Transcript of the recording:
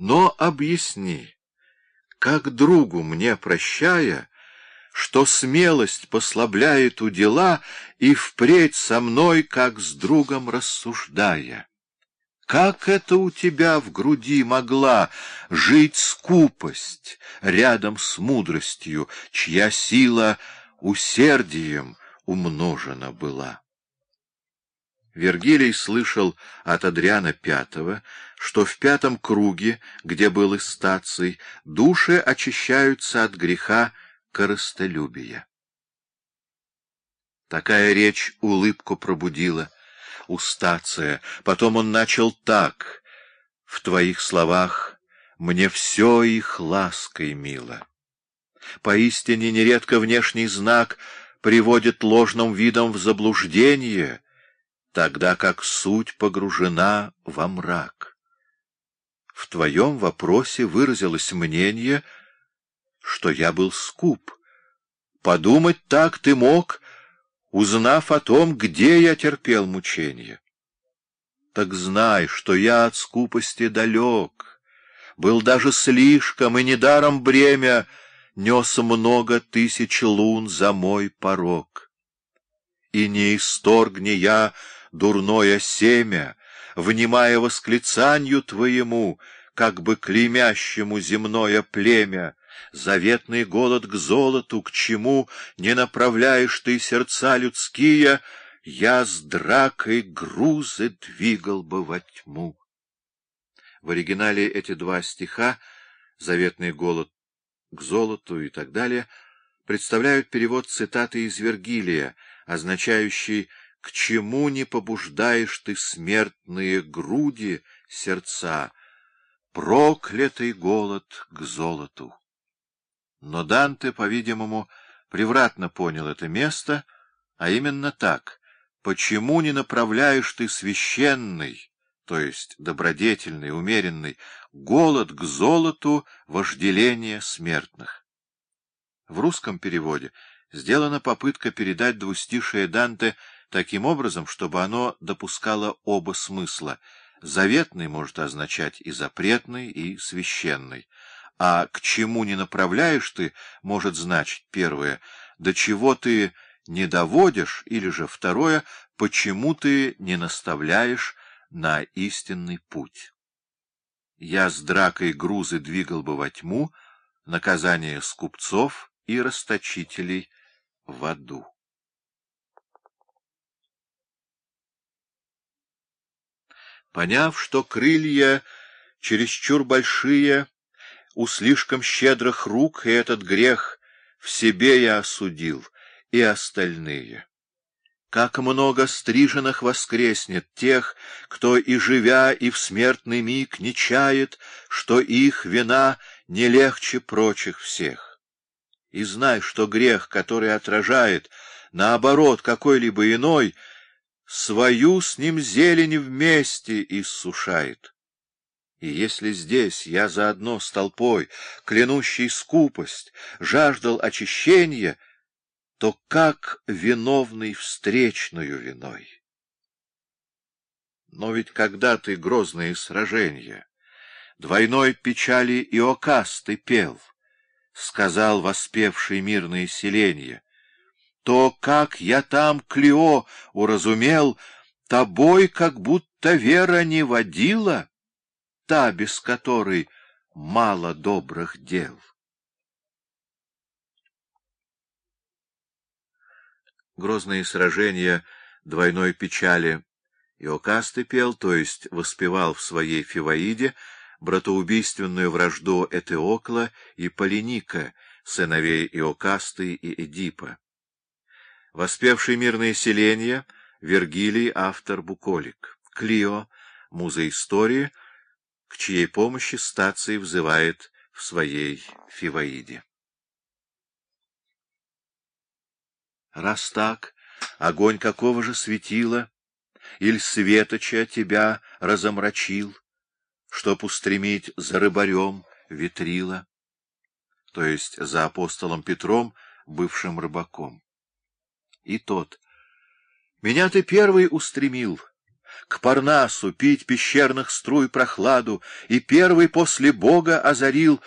Но объясни, как другу мне прощая, что смелость послабляет у дела и впредь со мной, как с другом рассуждая. Как это у тебя в груди могла жить скупость рядом с мудростью, чья сила усердием умножена была? Вергилий слышал от Адриана Пятого, что в пятом круге, где был истаций, души очищаются от греха корыстолюбия. Такая речь улыбку пробудила у Стация. Потом он начал так. В твоих словах мне все их лаской мило. Поистине нередко внешний знак приводит ложным видом в заблуждение, тогда как суть погружена во мрак. В твоем вопросе выразилось мнение — что я был скуп. Подумать так ты мог, узнав о том, где я терпел мучения. Так знай, что я от скупости далек, был даже слишком, и недаром бремя нес много тысяч лун за мой порог. И не исторгни я дурное семя, внимая восклицанию твоему, как бы клеймящему земное племя, заветный голод к золоту, к чему не направляешь ты сердца людские, я с дракой грузы двигал бы во тьму. В оригинале эти два стиха «Заветный голод к золоту» и так далее представляют перевод цитаты из Вергилия, означающий «К чему не побуждаешь ты смертные груди сердца? Проклятый голод к золоту». Но Данте, по-видимому, превратно понял это место, а именно так. Почему не направляешь ты священный, то есть добродетельный, умеренный, голод к золоту вожделения смертных? В русском переводе сделана попытка передать двустишие Данте таким образом, чтобы оно допускало оба смысла. Заветный может означать и запретный, и священный а к чему не направляешь ты, может значить, первое, до чего ты не доводишь, или же второе, почему ты не наставляешь на истинный путь. Я с дракой грузы двигал бы во тьму, наказание скупцов и расточителей в аду. Поняв, что крылья чересчур большие, у слишком щедрых рук, и этот грех в себе я осудил, и остальные. Как много стриженных воскреснет тех, кто и живя, и в смертный миг не чает, что их вина не легче прочих всех. И знай, что грех, который отражает, наоборот, какой-либо иной, свою с ним зелень вместе иссушает. И если здесь я заодно с толпой, клянущей скупость, жаждал очищения, то как виновный встречную виной? Но ведь когда ты грозные сражения, двойной печали Иокас ты пел, сказал воспевший мирные селенья, то, как я там, Клео, уразумел, тобой как будто вера не водила, та, без которой мало добрых дел. Грозные сражения двойной печали Иокасты пел, то есть воспевал в своей Фиваиде братоубийственную вражду Этеокла и Полиника, сыновей Иокасты и Эдипа. Воспевший мирные селения, Вергилий, автор Буколик, Клио, муза истории — к чьей помощи стаций взывает в своей Фиваиде. Раз так, огонь какого же светила, Иль светоча тебя разомрачил, Чтоб устремить за рыбарем ветрила, то есть за апостолом Петром, бывшим рыбаком. И тот, меня ты первый устремил, к Парнасу, пить пещерных струй прохладу, и первый после Бога озарил